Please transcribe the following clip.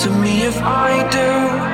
to me if I do?